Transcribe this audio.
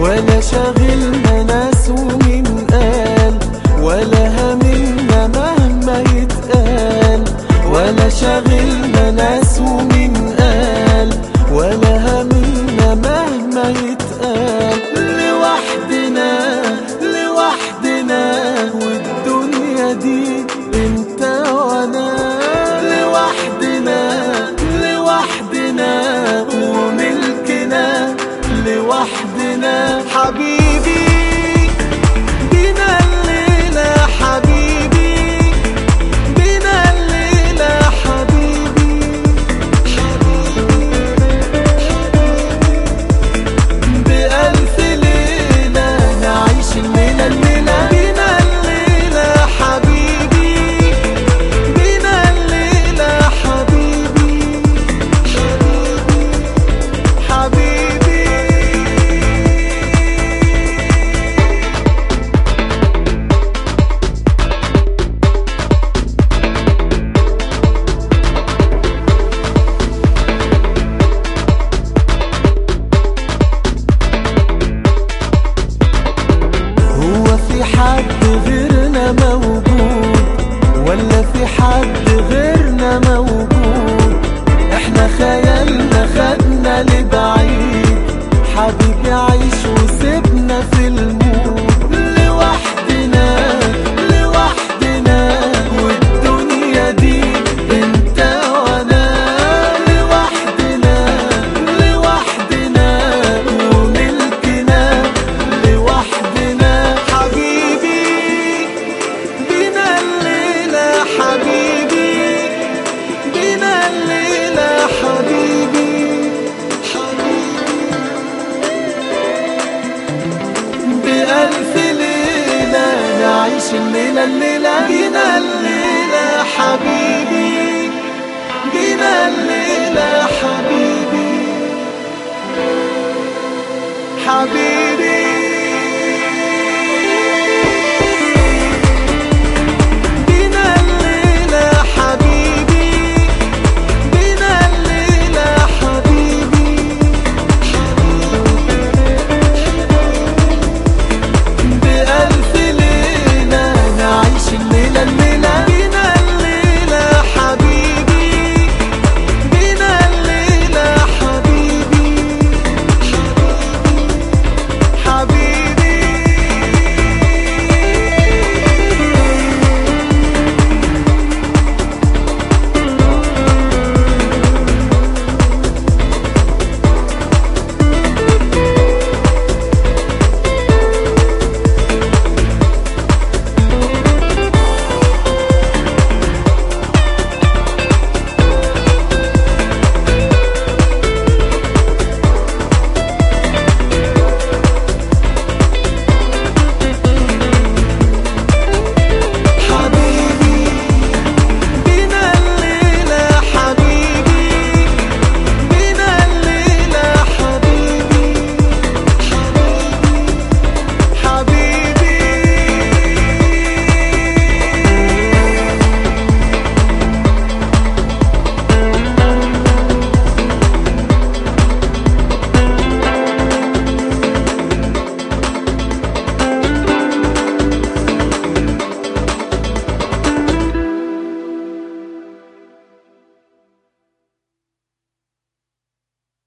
ولا شغلنا ناس ومين قال ولا همنا مهما يتقال. ولا شغلنا ناس لحد غير الليلة جينا حبيبي حبيبي. حبيبي.